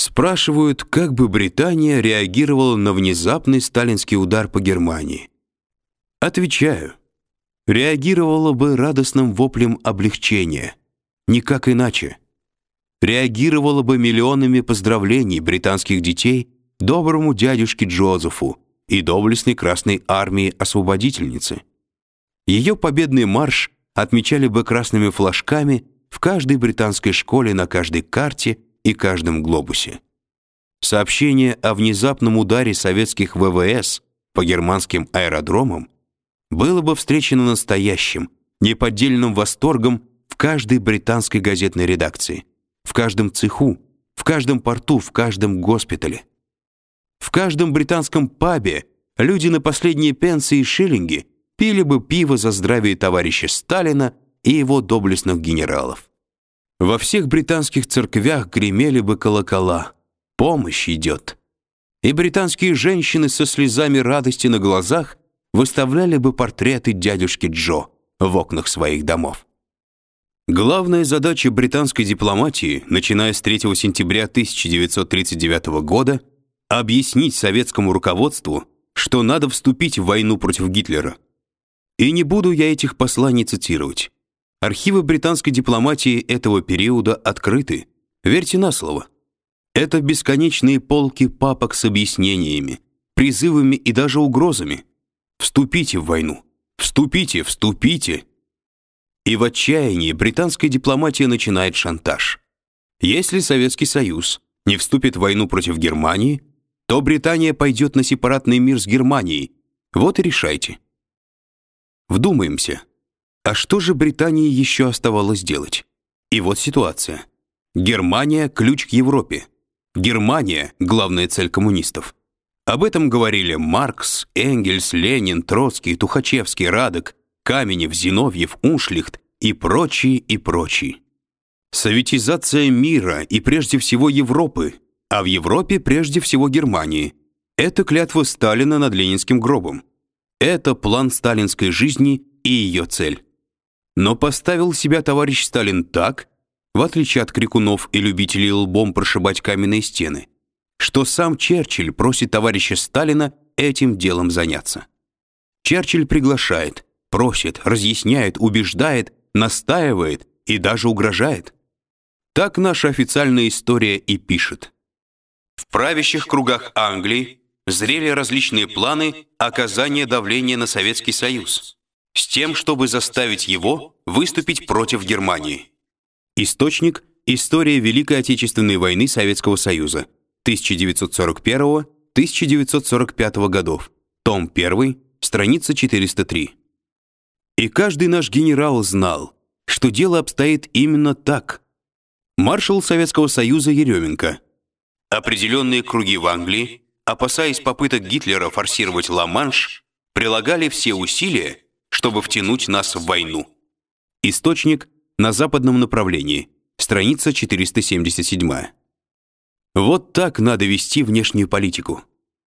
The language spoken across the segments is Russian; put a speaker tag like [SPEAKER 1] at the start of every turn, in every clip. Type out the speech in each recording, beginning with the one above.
[SPEAKER 1] Спрашивают, как бы Британия реагировала на внезапный сталинский удар по Германии. Отвечаю, реагировала бы радостным воплем облегчения, никак иначе. Реагировала бы миллионами поздравлений британских детей доброму дядюшке Джозефу и доблестной Красной армии освободительницы. Ее победный марш отмечали бы красными флажками в каждой британской школе на каждой карте и каждом глобусе. Сообщение о внезапном ударе советских ВВС по германским аэродромам было бы встречено настоящим, неподдельным восторгом в каждой британской газетной редакции, в каждом цеху, в каждом порту, в каждом госпитале. В каждом британском пабе люди на последние пенсии и шиллинги пили бы пиво за здравие товарища Сталина и его доблестных генералов. Во всех британских церквях гремели бы колокола. Помощь идет. И британские женщины со слезами радости на глазах выставляли бы портреты дядюшки Джо в окнах своих домов. Главная задача британской дипломатии, начиная с 3 сентября 1939 года, объяснить советскому руководству, что надо вступить в войну против Гитлера. И не буду я этих посланий цитировать. Архивы британской дипломатии этого периода открыты. Верьте на слово. Это бесконечные полки папок с объяснениями, призывами и даже угрозами. Вступите в войну. Вступите, вступите. И в отчаянии британская дипломатия начинает шантаж. Если Советский Союз не вступит в войну против Германии, то Британия пойдет на сепаратный мир с Германией. Вот и решайте. Вдумаемся. А что же Британии еще оставалось делать? И вот ситуация. Германия ключ к Европе. Германия главная цель коммунистов. Об этом говорили Маркс, Энгельс, Ленин, Троцкий, Тухачевский, Радек, Каменев, Зиновьев, Уншлихт и прочие и прочие. Советизация мира и прежде всего Европы, а в Европе прежде всего Германии. Это клятва Сталина над ленинским гробом. Это план сталинской жизни и ее цель. Но поставил себя товарищ Сталин так, в отличие от крикунов и любителей лбом прошибать каменные стены, что сам Черчилль просит товарища Сталина этим делом заняться. Черчилль приглашает, просит, разъясняет, убеждает, настаивает и даже угрожает. Так наша официальная история и пишет. В правящих кругах Англии зрели различные планы оказания давления на Советский Союз с тем, чтобы заставить его выступить против Германии. Источник История Великой Отечественной войны Советского Союза 1941-1945 годов. Том 1, страница 403. И каждый наш генерал знал, что дело обстоит именно так. Маршал Советского Союза Еременко. Определенные круги в Англии, опасаясь попыток Гитлера форсировать Ла-Манш, прилагали все усилия, чтобы втянуть нас в войну. Источник на западном направлении. Страница 477. Вот так надо вести внешнюю политику.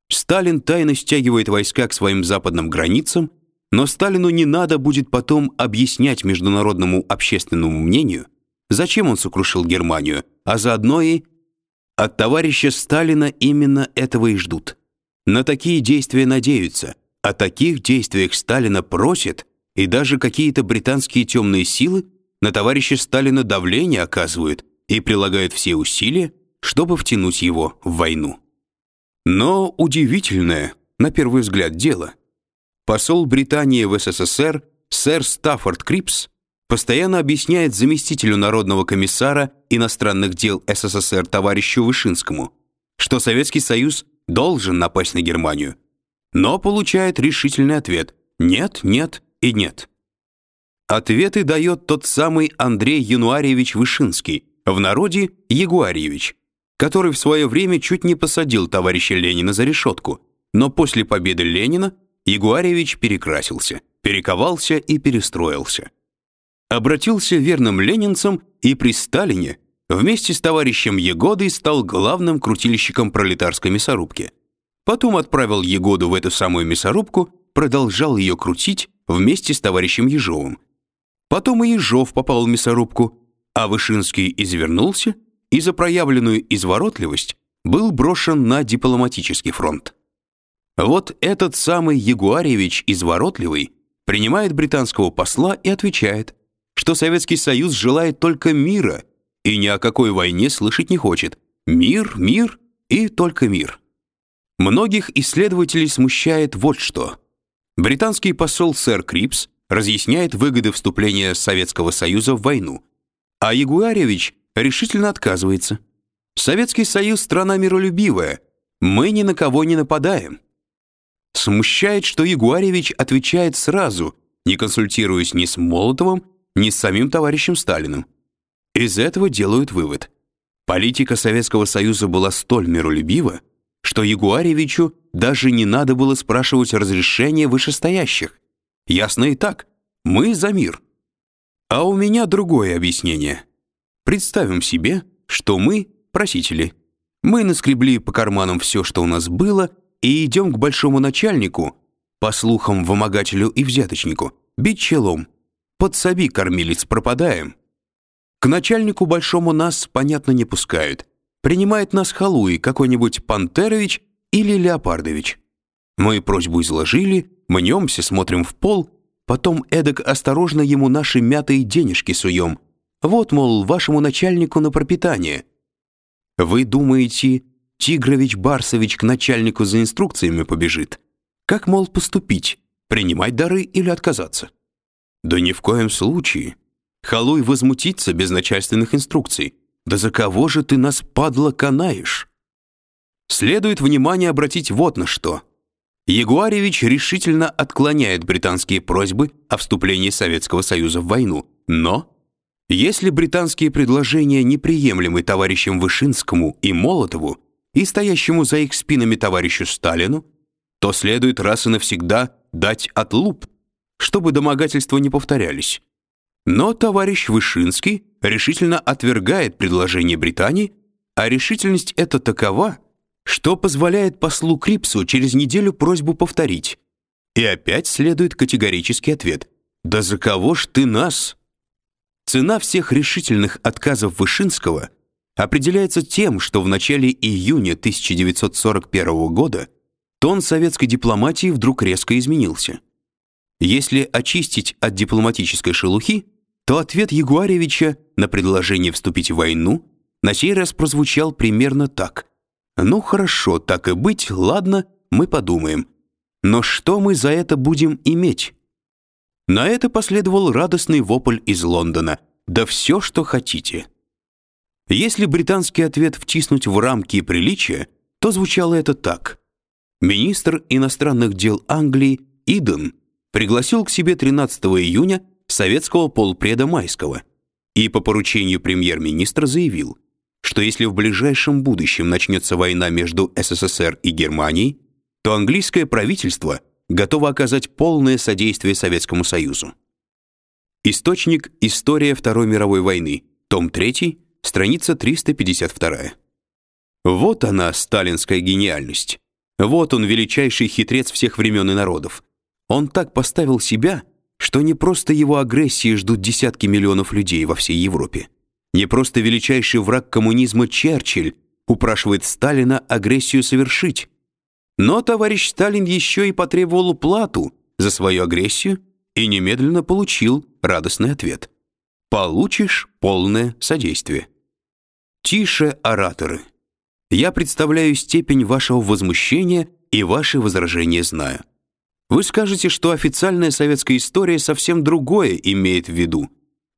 [SPEAKER 1] Сталин тайно стягивает войска к своим западным границам, но Сталину не надо будет потом объяснять международному общественному мнению, зачем он сокрушил Германию, а заодно и от товарища Сталина именно этого и ждут. На такие действия надеются, о таких действиях Сталина просят, и даже какие-то британские темные силы на товарища Сталина давление оказывают и прилагают все усилия, чтобы втянуть его в войну. Но удивительное, на первый взгляд, дело. Посол Британии в СССР сэр Стаффорд Крипс постоянно объясняет заместителю народного комиссара иностранных дел СССР товарищу Вышинскому, что Советский Союз должен напасть на Германию, но получает решительный ответ: нет, нет и нет. Ответы дает тот самый Андрей Януарьевич Вышинский, в народе Ягуарьевич, который в свое время чуть не посадил товарища Ленина за решетку, но после победы Ленина Ягуарьевич перекрасился, перековался и перестроился. Обратился верным ленинцам и при Сталине вместе с товарищем Егодой стал главным крутильщиком пролетарской мясорубки – Потом отправил Егоду в эту самую мясорубку, продолжал ее крутить вместе с товарищем Ежовым. Потом и Ежов попал в мясорубку, а Вышинский извернулся и за проявленную изворотливость был брошен на дипломатический фронт. Вот этот самый Ягуаревич изворотливый принимает британского посла и отвечает, что Советский Союз желает только мира и ни о какой войне слышать не хочет. Мир, мир и только мир. Многих исследователей смущает вот что. Британский посол сэр Крипс разъясняет выгоды вступления Советского Союза в войну, а Ягуаревич решительно отказывается. Советский Союз страна миролюбивая. Мы ни на кого не нападаем. Смущает, что Егорьевич отвечает сразу, не консультируясь ни с Молотовым, ни с самим товарищем Сталиным. Из этого делают вывод. Политика Советского Союза была столь миролюбива, что Егорьевичу даже не надо было спрашивать разрешения вышестоящих. Ясно и так, мы за мир. А у меня другое объяснение. Представим себе, что мы просители. Мы наскребли по карманам все, что у нас было, и идем к большому начальнику, по слухам, вымогателю и взяточнику, бить челом. Подсоби, кормилец, пропадаем. К начальнику большому нас, понятно, не пускают. Принимает нас халуй какой-нибудь Пантерович или Леопардович. Мы просьбу изложили, мнемся, смотрим в пол, потом эдак осторожно ему наши мятые денежки суем. Вот, мол, вашему начальнику на пропитание. Вы думаете, Тигрович Барсович к начальнику за инструкциями побежит. Как, мол, поступить? Принимать дары или отказаться? Да ни в коем случае. Халуй возмутится без начальственных инструкций. Да за кого же ты нас, падла, канаешь? Следует внимание обратить вот на что. Ягуаревич решительно отклоняет британские просьбы о вступлении Советского Союза в войну, но если британские предложения неприемлемы товарищам Вышинскому и Молотову, и стоящему за их спинами товарищу Сталину, то следует раз и навсегда дать отлуп, чтобы домогательства не повторялись. Но товарищ Вышинский решительно отвергает предложение Британии, а решительность эта такова, что позволяет послу Крипсу через неделю просьбу повторить. И опять следует категорический ответ: "Да за кого ж ты нас?" Цена всех решительных отказов Вышинского определяется тем, что в начале июня 1941 года тон советской дипломатии вдруг резко изменился. Если очистить от дипломатической шелухи, то ответ Егорьевича на предложение вступить в войну на сей раз прозвучал примерно так: "Ну хорошо, так и быть, ладно, мы подумаем. Но что мы за это будем иметь?" На это последовал радостный вопль из Лондона: "Да все, что хотите". Если британский ответ втиснуть в рамки приличия, то звучало это так: министр иностранных дел Англии Иден пригласил к себе 13 июня советского полпреда Майского и по поручению премьер-министра заявил, что если в ближайшем будущем начнется война между СССР и Германией, то английское правительство готово оказать полное содействие Советскому Союзу. Источник История Второй мировой войны, том 3, страница 352. Вот она, сталинская гениальность. Вот он, величайший хитрец всех времен и народов. Он так поставил себя, что не просто его агрессии ждут десятки миллионов людей во всей Европе. Не просто величайший враг коммунизма Черчилль упрашивает Сталина агрессию совершить. Но товарищ Сталин еще и потребовал плату за свою агрессию и немедленно получил радостный ответ. Получишь полное содействие. Тише, ораторы. Я представляю степень вашего возмущения и ваши возражения знаю. Вы скажете, что официальная советская история совсем другое имеет в виду.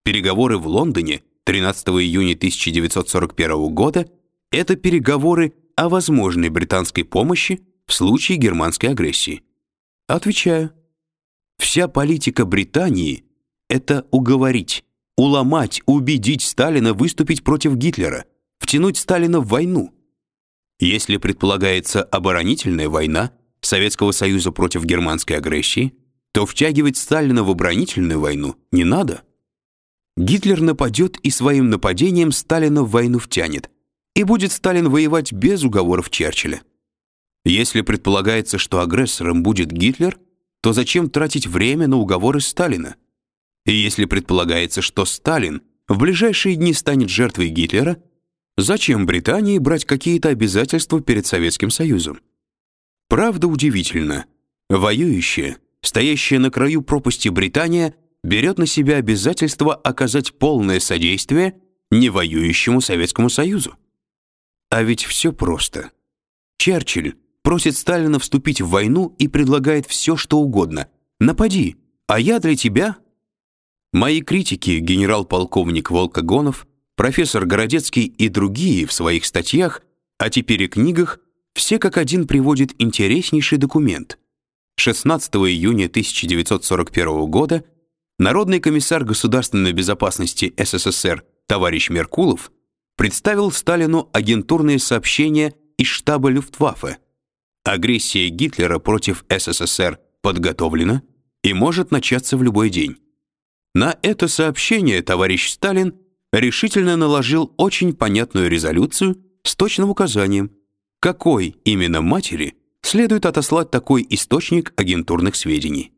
[SPEAKER 1] Переговоры в Лондоне 13 июня 1941 года это переговоры о возможной британской помощи в случае германской агрессии. Отвечаю. Вся политика Британии это уговорить, уломать, убедить Сталина выступить против Гитлера втянуть Сталина в войну. Если предполагается оборонительная война Советского Союза против германской агрессии, то втягивать Сталина в оборонительную войну не надо. Гитлер нападет и своим нападением Сталина в войну втянет, и будет Сталин воевать без уговоров Черчилля. Если предполагается, что агрессором будет Гитлер, то зачем тратить время на уговоры Сталина? И если предполагается, что Сталин в ближайшие дни станет жертвой Гитлера, Зачем Британии брать какие-то обязательства перед Советским Союзом? Правда удивительно. Воюющая, стоящая на краю пропасти Британия берет на себя обязательство оказать полное содействие невоюющему Советскому Союзу. А ведь все просто. Черчилль просит Сталина вступить в войну и предлагает все, что угодно. Напади, а я для тебя. Мои критики, генерал-полковник Волкогонов, профессор Городецкий и другие в своих статьях, а теперь и книгах, все как один приводят интереснейший документ. 16 июня 1941 года Народный комиссар государственной безопасности СССР товарищ Меркулов представил Сталину агентурные сообщения из штаба Люфтваффе. Агрессия Гитлера против СССР подготовлена и может начаться в любой день. На это сообщение товарищ Сталин решительно наложил очень понятную резолюцию с точным указанием, какой именно матери следует отослать такой источник агентурных сведений.